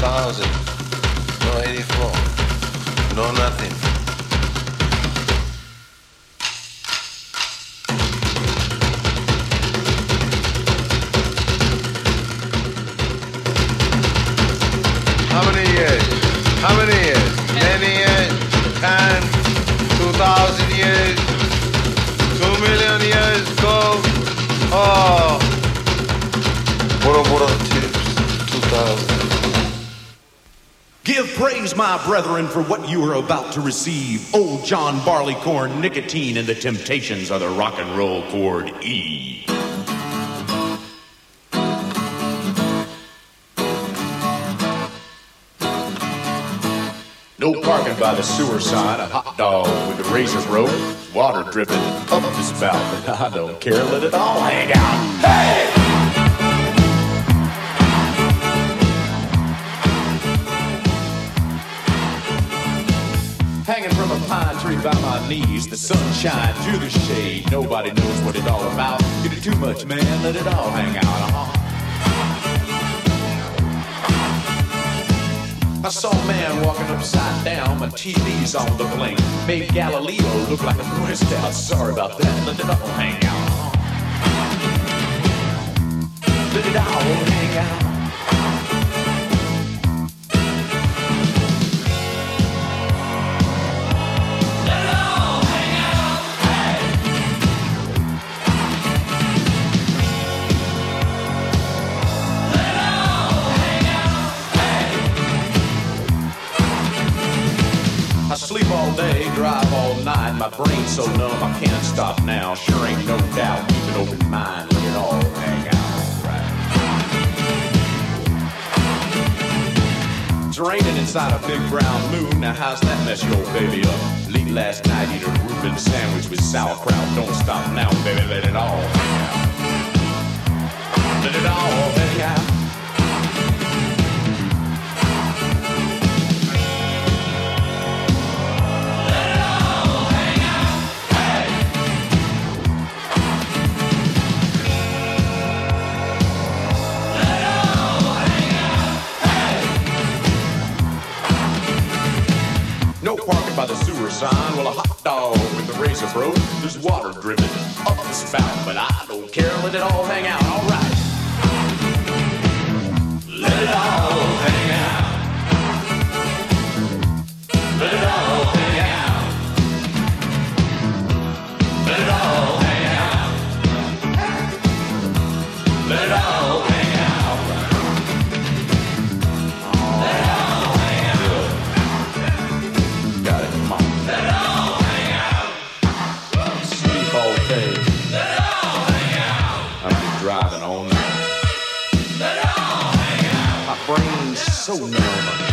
2000. No 84. No nothing. Brethren, for what you are about to receive. Old John Barleycorn, nicotine, and the temptations of the rock and roll chord E. No parking by the sewer sign, a hot dog with a razor rope, water dripping up the spout, but I don't care, let it all hang out. Hey! By my knees, the sunshine through the shade. Nobody knows what it's all about. Get it too much, man, let it all hang out. Uh-huh. I saw a man walking upside down, my TV's on the blink. Made Galileo look like a Boy Scout. Sorry about that, let it all hang out. Uh-huh. Let it all hang out. Night. My brain's so numb I can't stop now. Sure ain't no doubt. Keep an open mind, let it all hang out. Right. It's inside a big brown moon. Now how's that mess your baby up? Late last night, eat a Reuben sandwich with sauerkraut. Don't stop now, baby. Let it all hang out. Let it all hang out. The sewer sign. Well, a hot dog with the razor broke. There's water dripping up the spout, but I don't care. Let it all hang out. All right. Let it all brain's so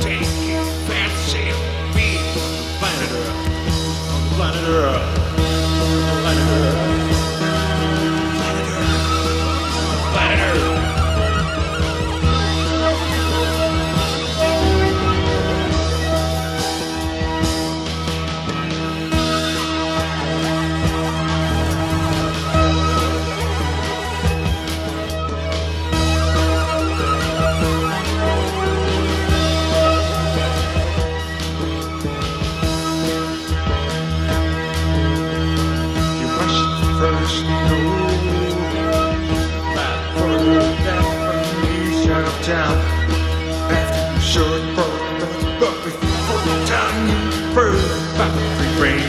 Take it, fancy, be planet Earth. On the planet Earth.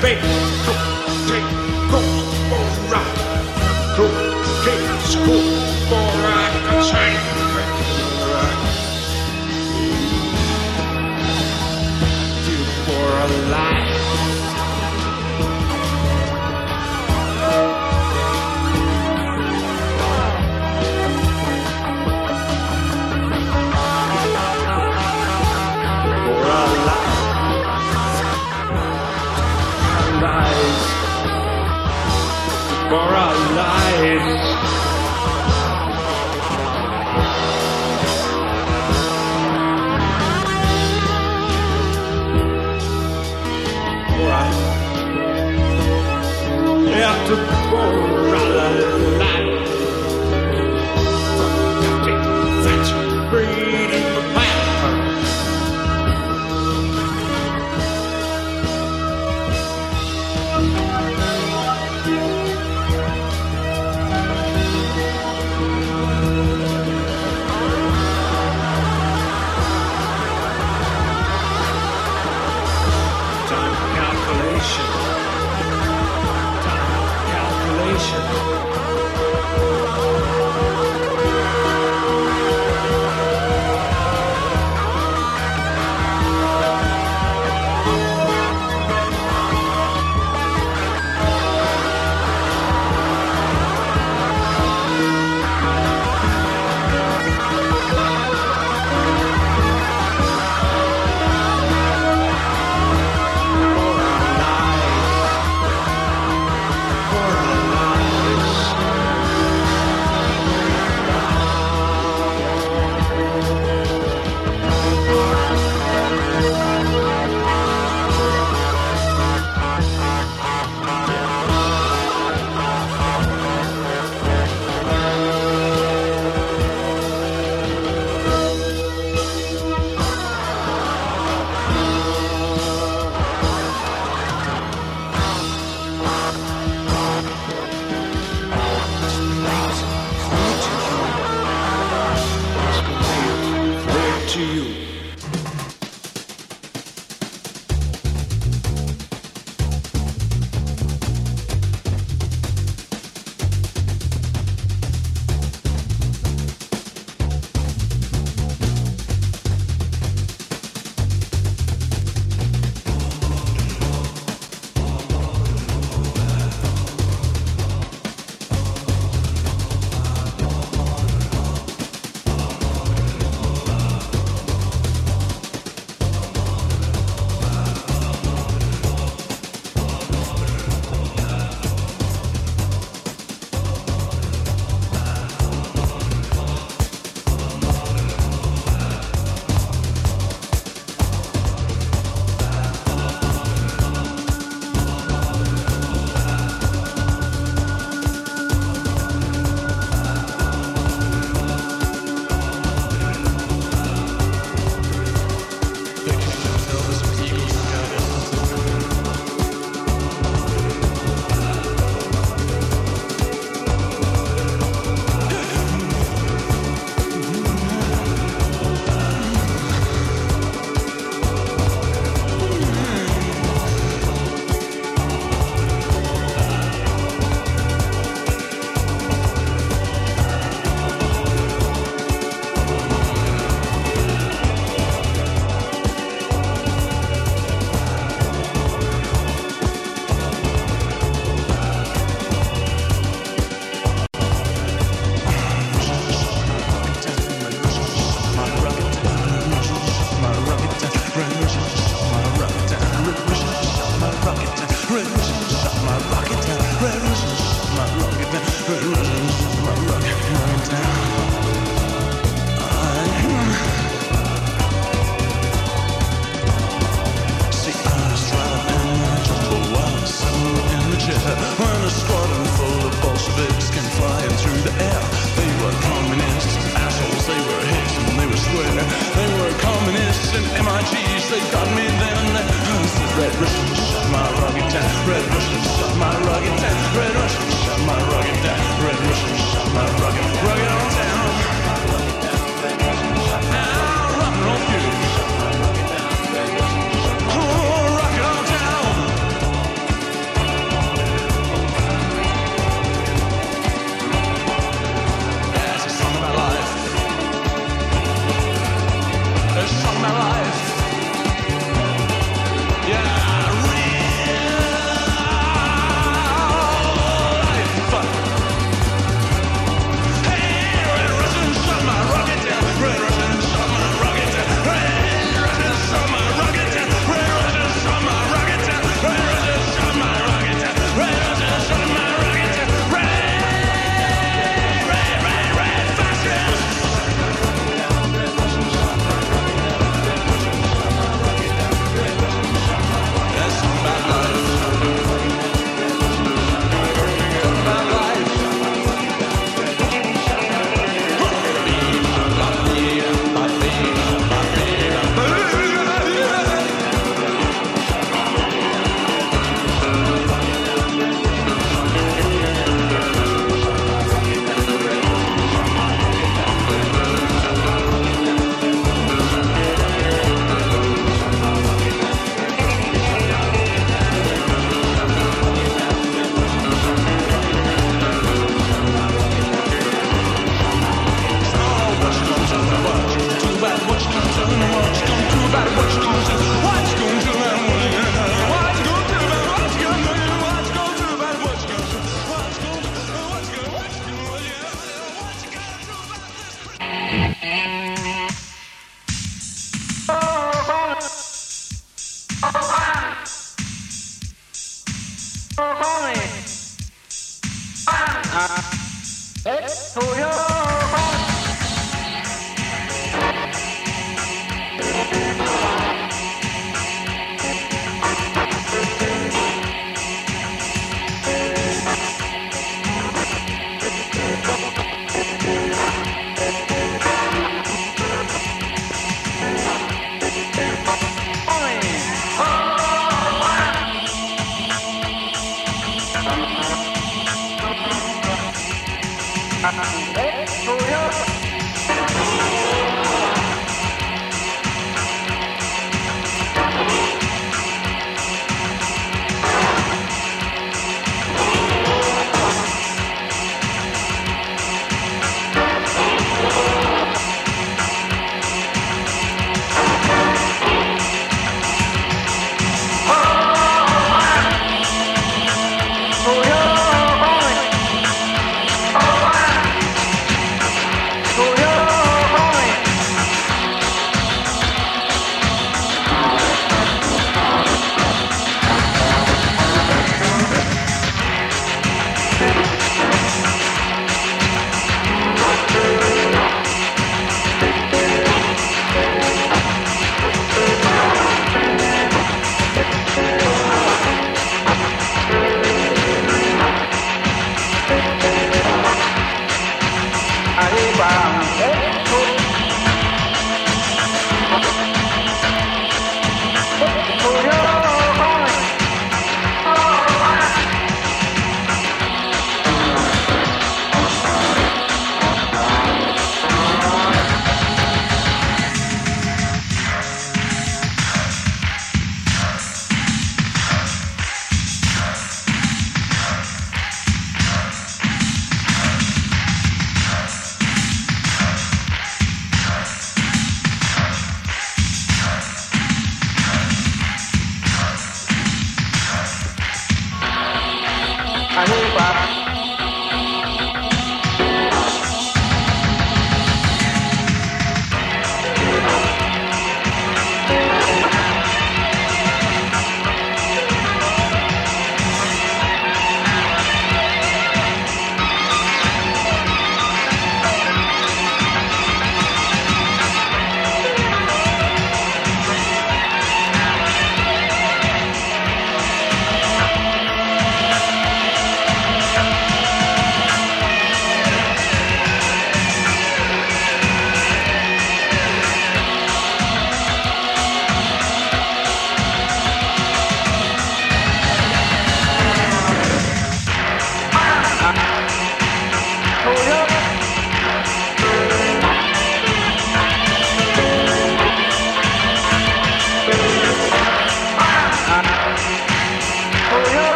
备走 For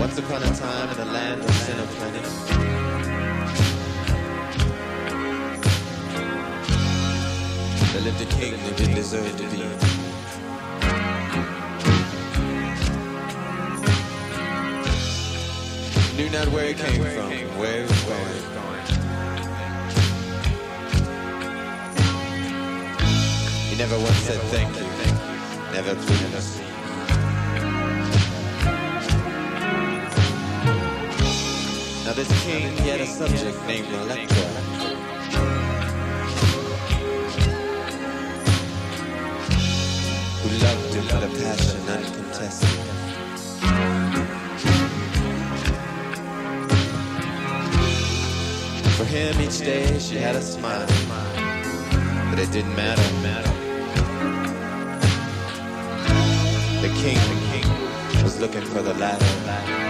Once upon a time in the land of sin and plenty, there lived a king who didn't deserve to be. Knew not where he came from, where he was going. He never once said thank you, never please. Now this king, had a subject named Electra. Who loved him with a passion uncontested. For him each day she had a smile, but it didn't matter. The king, the king was looking for the ladder.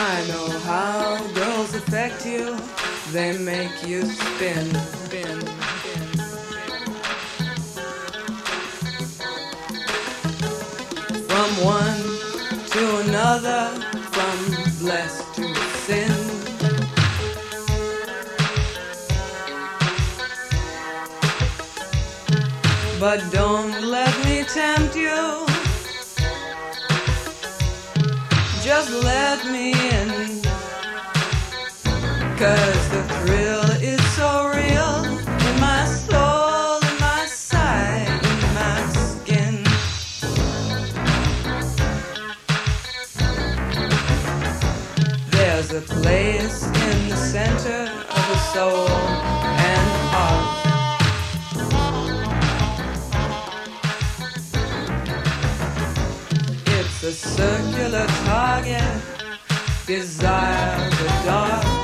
I know how girls affect you, they make you spin. spin. From one to another, from blessed to sin. But don't let me tempt you. Just let me Cause the thrill is so real in my soul, in my side, in my skin. There's a place in the center of the soul and heart. It's a circular target, desire the dark.